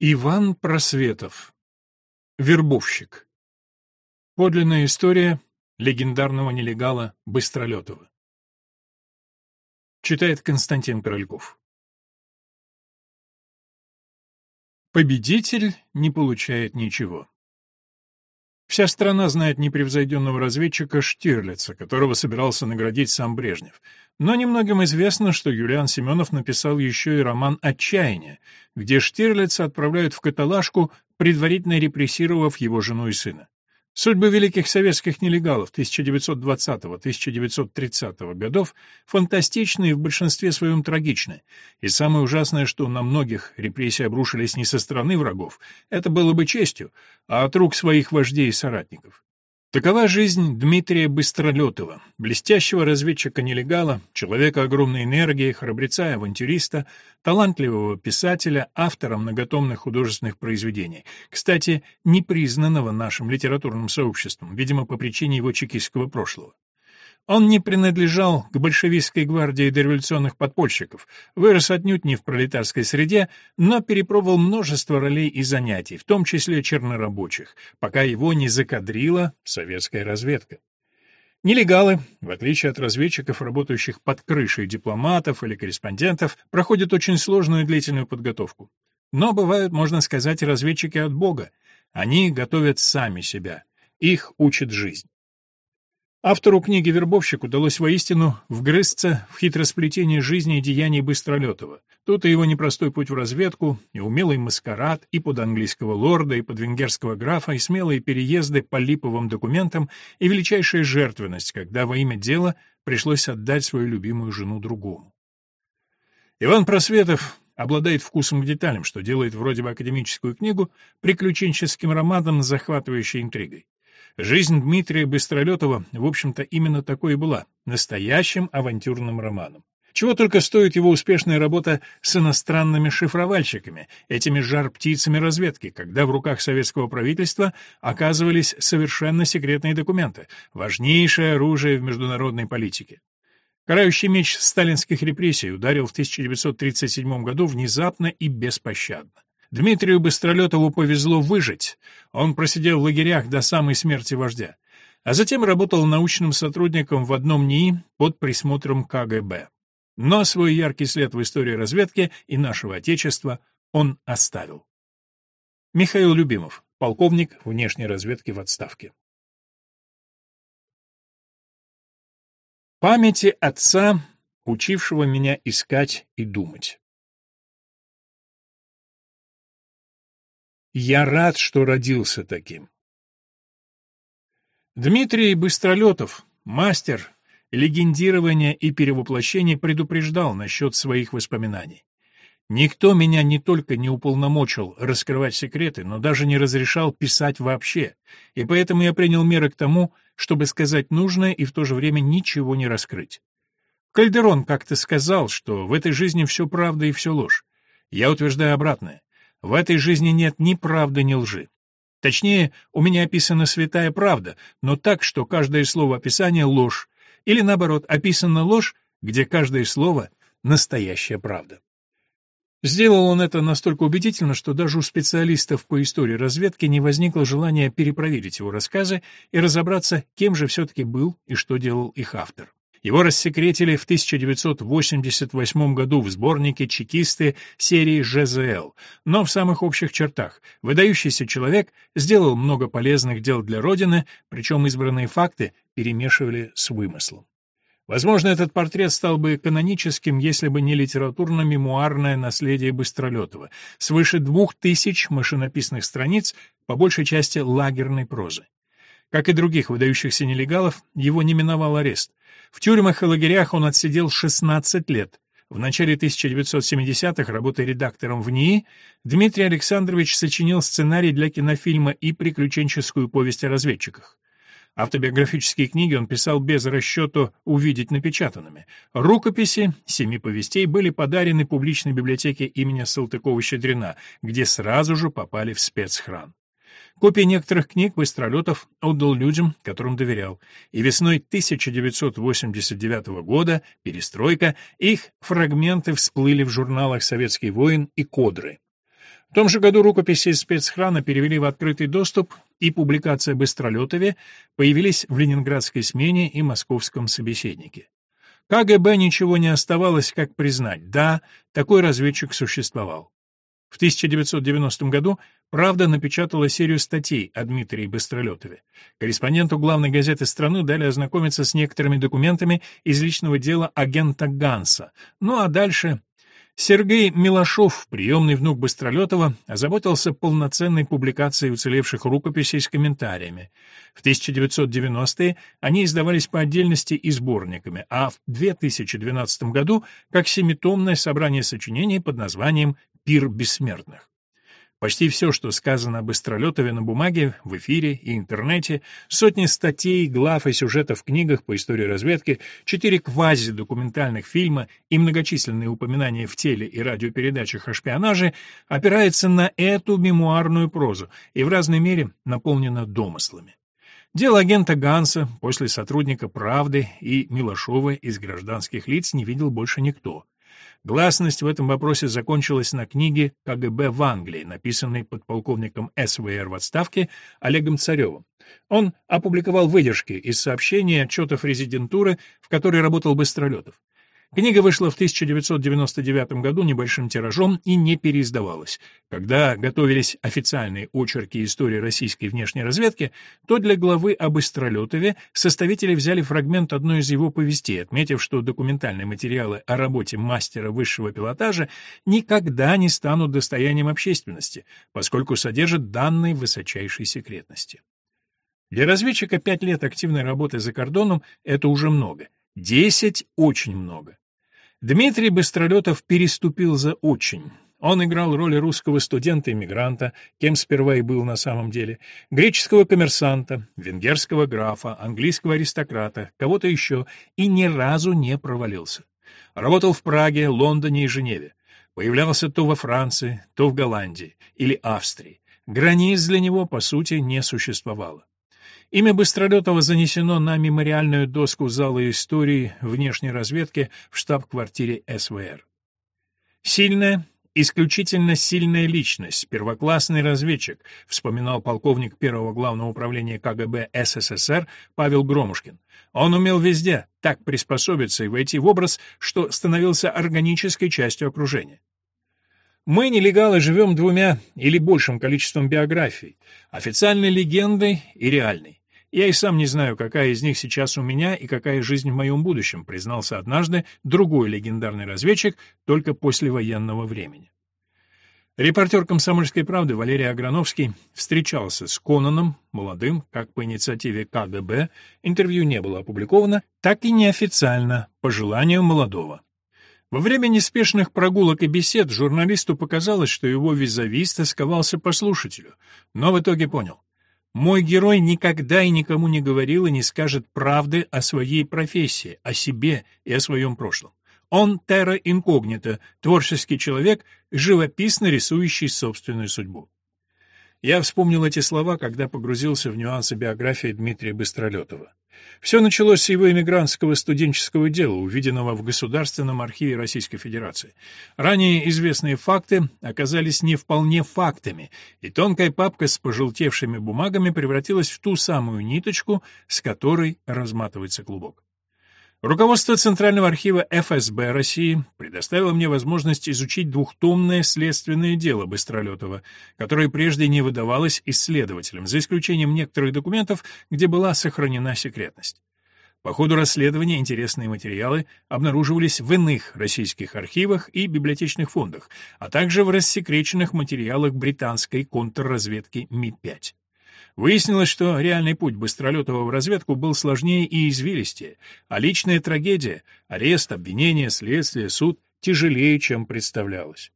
Иван Просветов. Вербовщик. Подлинная история легендарного нелегала Быстролетова. Читает Константин Корольков. Победитель не получает ничего. Вся страна знает непревзойденного разведчика Штирлица, которого собирался наградить сам Брежнев. Но немногим известно, что Юлиан Семенов написал еще и роман «Отчаяние», где Штирлица отправляют в каталажку, предварительно репрессировав его жену и сына. Судьбы великих советских нелегалов 1920-1930 годов фантастичны и в большинстве своем трагичны. И самое ужасное, что на многих репрессии обрушились не со стороны врагов, это было бы честью, а от рук своих вождей и соратников. Такова жизнь Дмитрия Быстролетова, блестящего разведчика-нелегала, человека огромной энергии, храбреца и авантюриста, талантливого писателя, автора многотомных художественных произведений, кстати, непризнанного нашим литературным сообществом, видимо, по причине его чекистского прошлого. Он не принадлежал к большевистской гвардии дореволюционных подпольщиков, вырос отнюдь не в пролетарской среде, но перепробовал множество ролей и занятий, в том числе чернорабочих, пока его не закадрила советская разведка. Нелегалы, в отличие от разведчиков, работающих под крышей дипломатов или корреспондентов, проходят очень сложную и длительную подготовку. Но бывают, можно сказать, разведчики от Бога. Они готовят сами себя. Их учит жизнь. Автору книги «Вербовщик» удалось воистину вгрызться в хитросплетение жизни и деяний Быстролетова. Тут и его непростой путь в разведку, и умелый маскарад, и под английского лорда, и под венгерского графа, и смелые переезды по липовым документам, и величайшая жертвенность, когда во имя дела пришлось отдать свою любимую жену другому. Иван Просветов обладает вкусом к деталям, что делает вроде бы академическую книгу приключенческим романом с захватывающей интригой. Жизнь Дмитрия Быстролетова, в общем-то, именно такой и была, настоящим авантюрным романом. Чего только стоит его успешная работа с иностранными шифровальщиками, этими жар-птицами разведки, когда в руках советского правительства оказывались совершенно секретные документы, важнейшее оружие в международной политике. Карающий меч сталинских репрессий ударил в 1937 году внезапно и беспощадно. Дмитрию Быстролетову повезло выжить. Он просидел в лагерях до самой смерти вождя, а затем работал научным сотрудником в одном НИИ под присмотром КГБ. Но свой яркий след в истории разведки и нашего Отечества он оставил. Михаил Любимов, полковник внешней разведки в отставке. Памяти отца, учившего меня искать и думать. Я рад, что родился таким. Дмитрий Быстролетов, мастер легендирования и перевоплощения, предупреждал насчет своих воспоминаний. Никто меня не только не уполномочил раскрывать секреты, но даже не разрешал писать вообще, и поэтому я принял меры к тому, чтобы сказать нужное и в то же время ничего не раскрыть. Кальдерон как-то сказал, что в этой жизни все правда и все ложь. Я утверждаю обратное. В этой жизни нет ни правды, ни лжи. Точнее, у меня описана святая правда, но так, что каждое слово описания — ложь, или, наоборот, описана ложь, где каждое слово — настоящая правда. Сделал он это настолько убедительно, что даже у специалистов по истории разведки не возникло желания перепроверить его рассказы и разобраться, кем же все-таки был и что делал их автор. Его рассекретили в 1988 году в сборнике «Чекисты» серии «ЖЗЛ», но в самых общих чертах. Выдающийся человек сделал много полезных дел для Родины, причем избранные факты перемешивали с вымыслом. Возможно, этот портрет стал бы каноническим, если бы не литературно-мемуарное наследие Быстролетова, свыше двух тысяч машинописных страниц, по большей части лагерной прозы. Как и других выдающихся нелегалов, его не миновал арест. В тюрьмах и лагерях он отсидел 16 лет. В начале 1970-х, работая редактором в НИИ, Дмитрий Александрович сочинил сценарий для кинофильма и приключенческую повесть о разведчиках. Автобиографические книги он писал без расчета увидеть напечатанными. Рукописи семи повестей были подарены публичной библиотеке имени Салтыкова-Щедрина, где сразу же попали в спецхран. Копии некоторых книг Быстролетов отдал людям, которым доверял, и весной 1989 года, перестройка, их фрагменты всплыли в журналах «Советский воин» и «Кодры». В том же году рукописи спецхрана перевели в открытый доступ, и публикация Быстролетове появились в ленинградской смене и московском собеседнике. КГБ ничего не оставалось, как признать, да, такой разведчик существовал. В 1990 году «Правда» напечатала серию статей о Дмитрии Быстролетове. Корреспонденту главной газеты страны дали ознакомиться с некоторыми документами из личного дела агента Ганса. Ну а дальше Сергей Милошов, приемный внук Быстролетова, озаботился полноценной публикацией уцелевших рукописей с комментариями. В 1990-е они издавались по отдельности и сборниками, а в 2012 году как семитомное собрание сочинений под названием «Пир бессмертных». Почти все, что сказано об Быстролетове на бумаге, в эфире и интернете, сотни статей, глав и сюжетов в книгах по истории разведки, четыре квази-документальных фильма и многочисленные упоминания в теле- и радиопередачах о шпионаже опирается на эту мемуарную прозу и в разной мере наполнено домыслами. Дело агента Ганса после сотрудника «Правды» и Милошова из гражданских лиц не видел больше никто. Гласность в этом вопросе закончилась на книге КГБ в Англии, написанной подполковником СВР в отставке Олегом Царевым. Он опубликовал выдержки из сообщений отчетов резидентуры, в которой работал Быстролетов. Книга вышла в 1999 году небольшим тиражом и не переиздавалась. Когда готовились официальные очерки истории российской внешней разведки, то для главы об Истролетове составители взяли фрагмент одной из его повестей, отметив, что документальные материалы о работе мастера высшего пилотажа никогда не станут достоянием общественности, поскольку содержат данные высочайшей секретности. Для разведчика пять лет активной работы за кордоном — это уже много. Десять — очень много. Дмитрий Быстролетов переступил за «очень». Он играл роль русского студента-иммигранта, кем сперва и был на самом деле, греческого коммерсанта, венгерского графа, английского аристократа, кого-то еще, и ни разу не провалился. Работал в Праге, Лондоне и Женеве. Появлялся то во Франции, то в Голландии или Австрии. Границ для него, по сути, не существовало. Имя Быстролетова занесено на мемориальную доску Зала истории внешней разведки в штаб-квартире СВР. Сильная, исключительно сильная личность, первоклассный разведчик, вспоминал полковник первого главного управления КГБ СССР Павел Громушкин. Он умел везде так приспособиться и войти в образ, что становился органической частью окружения. Мы, нелегалы, живем двумя или большим количеством биографий, официальной легендой и реальной. Я и сам не знаю, какая из них сейчас у меня и какая жизнь в моем будущем, признался однажды другой легендарный разведчик только после военного времени. Репортер «Комсомольской правды» Валерий Аграновский встречался с Конаном, молодым, как по инициативе КГБ, интервью не было опубликовано, так и неофициально, по желанию молодого. Во время неспешных прогулок и бесед журналисту показалось, что его визави стосковался по слушателю, но в итоге понял. Мой герой никогда и никому не говорил и не скажет правды о своей профессии, о себе и о своем прошлом. Он терра инкогнито, творческий человек, живописно рисующий собственную судьбу. Я вспомнил эти слова, когда погрузился в нюансы биографии Дмитрия Быстролетова. Все началось с его эмигрантского студенческого дела, увиденного в Государственном архиве Российской Федерации. Ранее известные факты оказались не вполне фактами, и тонкая папка с пожелтевшими бумагами превратилась в ту самую ниточку, с которой разматывается клубок. Руководство Центрального архива ФСБ России предоставило мне возможность изучить двухтомное следственное дело Быстролетова, которое прежде не выдавалось исследователям, за исключением некоторых документов, где была сохранена секретность. По ходу расследования интересные материалы обнаруживались в иных российских архивах и библиотечных фондах, а также в рассекреченных материалах британской контрразведки Ми-5. Выяснилось, что реальный путь Быстролетова в разведку был сложнее и извилистее, а личная трагедия — арест, обвинение, следствие, суд — тяжелее, чем представлялось.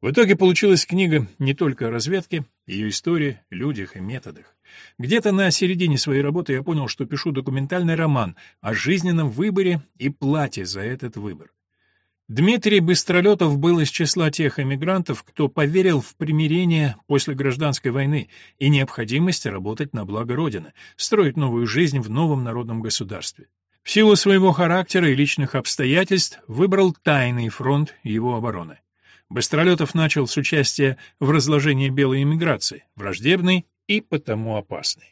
В итоге получилась книга не только о разведке, ее истории, людях и методах. Где-то на середине своей работы я понял, что пишу документальный роман о жизненном выборе и плате за этот выбор. Дмитрий Быстролетов был из числа тех эмигрантов, кто поверил в примирение после гражданской войны и необходимость работать на благо Родины, строить новую жизнь в новом народном государстве. В силу своего характера и личных обстоятельств выбрал тайный фронт его обороны. Быстролетов начал с участия в разложении белой эмиграции, враждебной и потому опасной.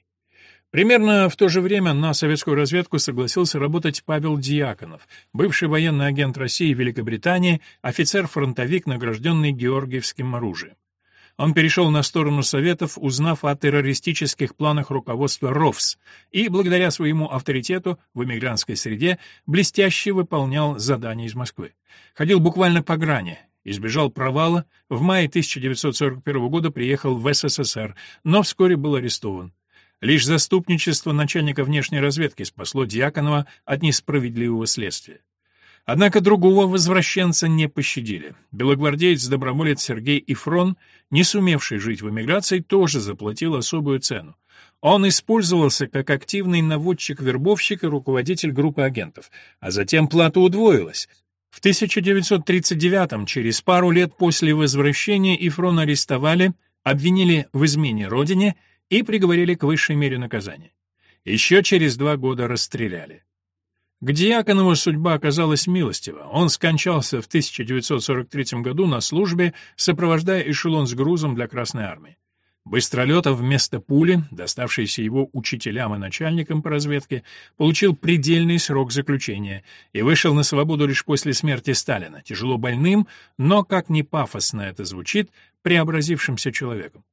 Примерно в то же время на советскую разведку согласился работать Павел Дьяконов, бывший военный агент России и Великобритании, офицер-фронтовик, награжденный Георгиевским оружием. Он перешел на сторону Советов, узнав о террористических планах руководства РОВС, и, благодаря своему авторитету в эмигрантской среде, блестяще выполнял задания из Москвы. Ходил буквально по грани, избежал провала, в мае 1941 года приехал в СССР, но вскоре был арестован. Лишь заступничество начальника внешней разведки спасло Дьяконова от несправедливого следствия. Однако другого возвращенца не пощадили. Белогвардеец-доброволец Сергей Ифрон, не сумевший жить в эмиграции, тоже заплатил особую цену. Он использовался как активный наводчик-вербовщик и руководитель группы агентов, а затем плата удвоилась. В 1939-м, через пару лет после возвращения, Ифрона арестовали, обвинили в измене родине – и приговорили к высшей мере наказания. Еще через два года расстреляли. К Дьяконову судьба оказалась милостива. Он скончался в 1943 году на службе, сопровождая эшелон с грузом для Красной Армии. Быстролетов вместо пули, доставшейся его учителям и начальникам по разведке, получил предельный срок заключения и вышел на свободу лишь после смерти Сталина, тяжело больным, но, как ни пафосно это звучит, преобразившимся человеком.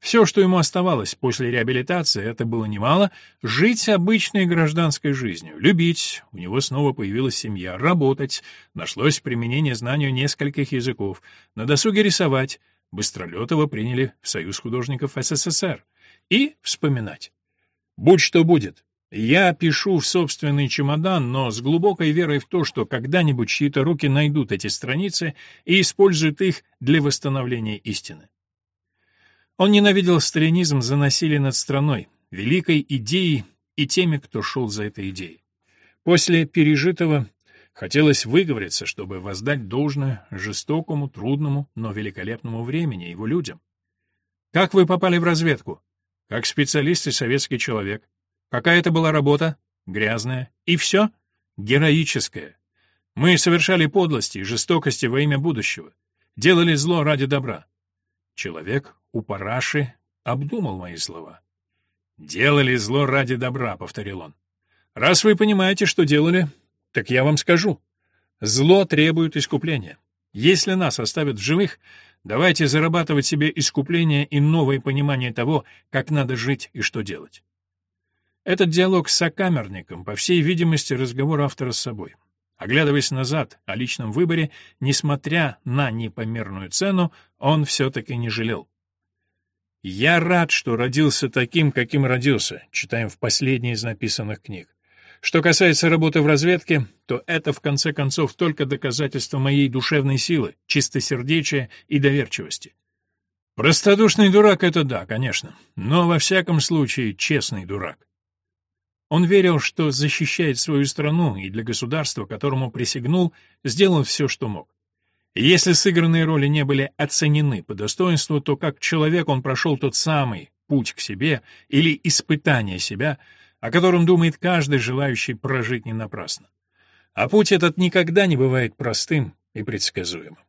Все, что ему оставалось после реабилитации, это было немало, жить обычной гражданской жизнью, любить, у него снова появилась семья, работать, нашлось применение знанию нескольких языков, на досуге рисовать, Быстролетова приняли в Союз художников СССР, и вспоминать. Будь что будет, я пишу в собственный чемодан, но с глубокой верой в то, что когда-нибудь чьи-то руки найдут эти страницы и используют их для восстановления истины. Он ненавидел сталинизм за насилие над страной, великой идеей и теми, кто шел за этой идеей. После пережитого хотелось выговориться, чтобы воздать должное жестокому, трудному, но великолепному времени его людям. Как вы попали в разведку? Как специалист и советский человек. Какая это была работа? Грязная. И все? Героическая. Мы совершали подлости и жестокости во имя будущего. Делали зло ради добра. Человек у параши обдумал мои слова. «Делали зло ради добра», — повторил он. «Раз вы понимаете, что делали, так я вам скажу. Зло требует искупления. Если нас оставят в живых, давайте зарабатывать себе искупление и новое понимание того, как надо жить и что делать». Этот диалог с сокамерником, по всей видимости, разговор автора с собой. Оглядываясь назад о личном выборе, несмотря на непомерную цену, он все-таки не жалел. «Я рад, что родился таким, каким родился», читаем в последней из написанных книг. Что касается работы в разведке, то это, в конце концов, только доказательство моей душевной силы, чистосердечия и доверчивости. Простодушный дурак — это да, конечно, но во всяком случае честный дурак. Он верил, что защищает свою страну и для государства, которому присягнул, сделал все, что мог. Если сыгранные роли не были оценены по достоинству, то как человек он прошел тот самый путь к себе или испытание себя, о котором думает каждый желающий прожить не напрасно. А путь этот никогда не бывает простым и предсказуемым.